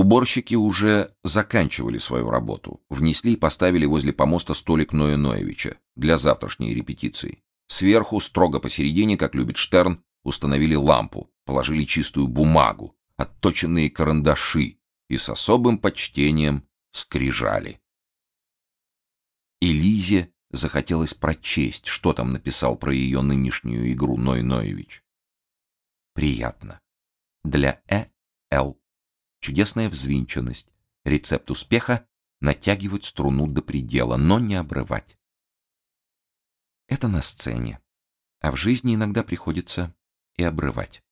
Уборщики уже заканчивали свою работу. Внесли и поставили возле помоста столик Ноя Ноевича для завтрашней репетиции. Сверху, строго посередине, как любит Штерн, установили лампу, положили чистую бумагу, отточенные карандаши и с особым почтением скрижали. И Лизе захотелось прочесть, что там написал про ее нынешнюю игру Ной Ноевич. Приятно. Для Э. Л. Чудесная взвинченность. Рецепт успеха — натягивать струну до предела, но не обрывать. Это на сцене. А в жизни иногда приходится и обрывать.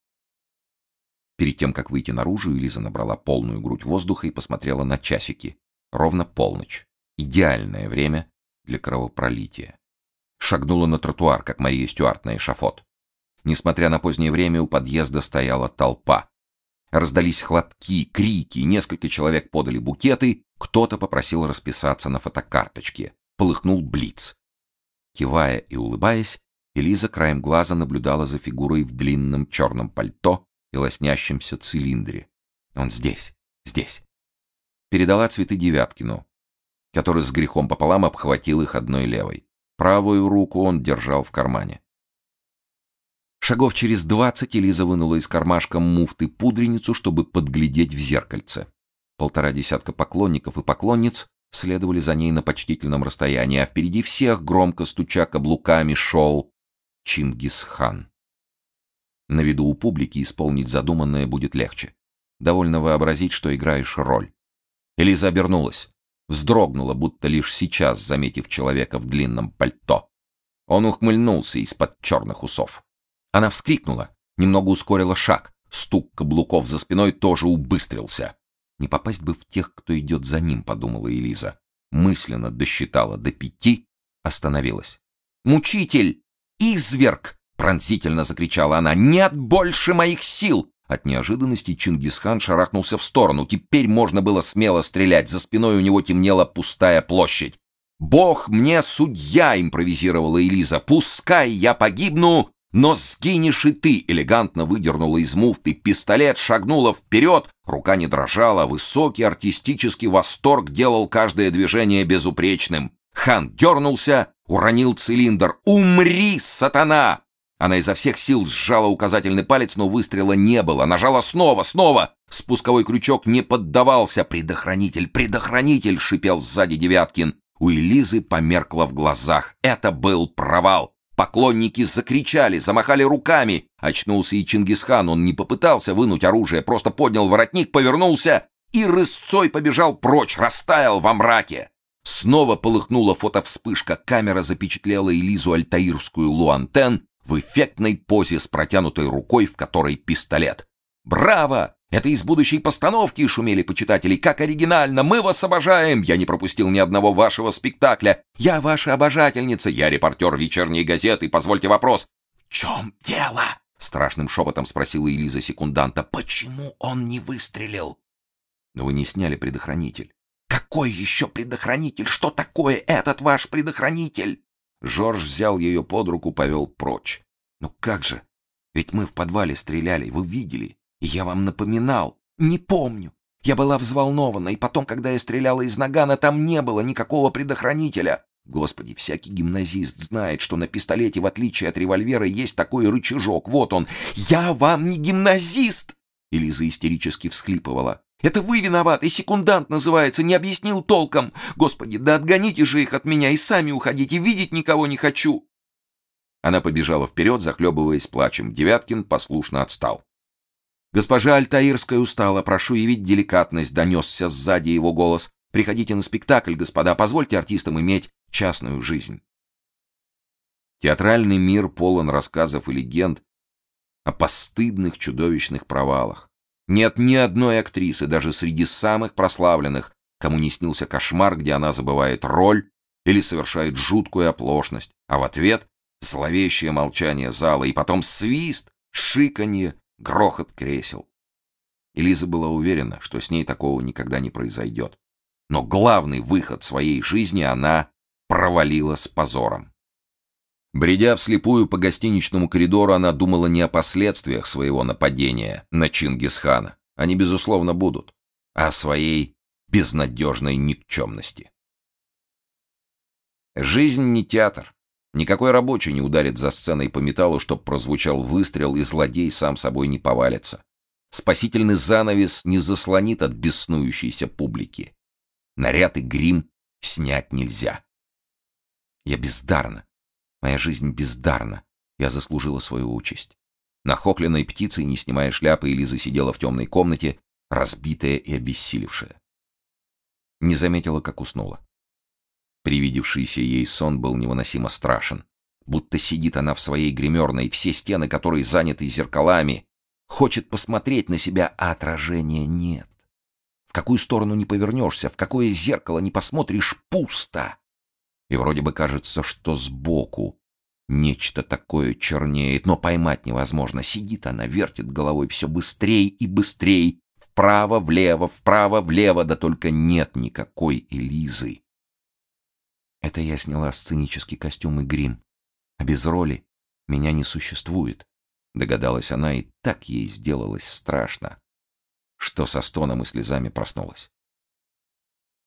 Перед тем, как выйти наружу, Элиза набрала полную грудь воздуха и посмотрела на часики. Ровно полночь. Идеальное время для кровопролития. Шагнула на тротуар, как Мария Стюарт на эшафот. Несмотря на позднее время, у подъезда стояла толпа. Раздались хлопки, крики, несколько человек подали букеты, кто-то попросил расписаться на фотокарточке. Полыхнул блиц. Кивая и улыбаясь, Элиза краем глаза наблюдала за фигурой в длинном черном пальто и лоснящемся цилиндре. Он здесь, здесь. Передала цветы Девяткину, который с грехом пополам обхватил их одной левой. Правую руку он держал в кармане. Шагов через двадцать Элиза вынула из кармашка муфты пудреницу, чтобы подглядеть в зеркальце. Полтора десятка поклонников и поклонниц следовали за ней на почтительном расстоянии, а впереди всех, громко стуча каблуками, шел Чингисхан. На виду у публики исполнить задуманное будет легче. Довольно вообразить, что играешь роль. Элиза обернулась, вздрогнула, будто лишь сейчас заметив человека в длинном пальто. Он ухмыльнулся из-под черных усов. Она вскрикнула, немного ускорила шаг. Стук каблуков за спиной тоже убыстрился. Не попасть бы в тех, кто идет за ним, подумала Элиза. Мысленно досчитала до пяти, остановилась. «Мучитель! Изверг!» — пронзительно закричала она. «Нет больше моих сил!» От неожиданности Чингисхан шарахнулся в сторону. Теперь можно было смело стрелять. За спиной у него темнела пустая площадь. «Бог мне судья!» — импровизировала Элиза. «Пускай я погибну, но сгинешь и ты!» Элегантно выдернула из муфты пистолет, шагнула вперед. Рука не дрожала, высокий артистический восторг делал каждое движение безупречным. Хан дернулся, уронил цилиндр. «Умри, сатана!» Она изо всех сил сжала указательный палец, но выстрела не было. Нажала снова, снова. Спусковой крючок не поддавался. «Предохранитель, предохранитель!» — шипел сзади Девяткин. У Элизы померкло в глазах. Это был провал. Поклонники закричали, замахали руками. Очнулся и Чингисхан. Он не попытался вынуть оружие, просто поднял воротник, повернулся и рысцой побежал прочь, растаял во мраке. Снова полыхнула фотовспышка. Камера запечатлела Элизу Альтаирскую Луантен в эффектной позе с протянутой рукой, в которой пистолет. «Браво! Это из будущей постановки, шумели почитатели. Как оригинально! Мы вас обожаем! Я не пропустил ни одного вашего спектакля. Я ваша обожательница. Я репортер вечерней газеты. Позвольте вопрос. В чем дело? Страшным шепотом спросила Элиза секунданта. Почему он не выстрелил? Но вы не сняли предохранитель. Какой еще предохранитель? Что такое этот ваш предохранитель? Жорж взял ее под руку, повел прочь. Ну как же? Ведь мы в подвале стреляли, вы видели. Я вам напоминал. Не помню. Я была взволнована, и потом, когда я стреляла из нагана, там не было никакого предохранителя. Господи, всякий гимназист знает, что на пистолете, в отличие от револьвера, есть такой рычажок. Вот он. Я вам не гимназист! Элиза истерически всхлипывала. Это вы виноваты, секундант называется, не объяснил толком. Господи, да отгоните же их от меня и сами уходите, видеть никого не хочу. Она побежала вперед, захлебываясь плачем. Девяткин послушно отстал. «Госпожа Альтаирская устала, прошу явить деликатность», — донесся сзади его голос. «Приходите на спектакль, господа, позвольте артистам иметь частную жизнь». Театральный мир полон рассказов и легенд о постыдных чудовищных провалах. Нет ни одной актрисы, даже среди самых прославленных, кому не снился кошмар, где она забывает роль или совершает жуткую оплошность, а в ответ — зловещее молчание зала и потом свист, шиканье грохот кресел. Элиза была уверена, что с ней такого никогда не произойдет. Но главный выход своей жизни она провалила с позором. Бредя вслепую по гостиничному коридору, она думала не о последствиях своего нападения на Чингисхана. Они, безусловно, будут. о своей безнадежной никчемности. Жизнь не театр. Никакой рабочий не ударит за сценой по металлу, чтоб прозвучал выстрел, и злодей сам собой не повалится. Спасительный занавес не заслонит от беснующейся публики. Наряд и грим снять нельзя. Я бездарна. Моя жизнь бездарна. Я заслужила свою участь. Нахохленной птицей, не снимая шляпы, Элиза сидела в темной комнате, разбитая и обессилевшая. Не заметила, как уснула. Привидевшийся ей сон был невыносимо страшен. Будто сидит она в своей гримерной, все стены которой заняты зеркалами. Хочет посмотреть на себя, а отражения нет. В какую сторону не повернешься, в какое зеркало не посмотришь, пусто. И вроде бы кажется, что сбоку нечто такое чернеет, но поймать невозможно. Сидит она, вертит головой все быстрее и быстрее, вправо, влево, вправо, влево, да только нет никакой Элизы. Это я сняла сценический костюм и грим. А без роли меня не существует. Догадалась она, и так ей сделалось страшно, что со стоном и слезами проснулась.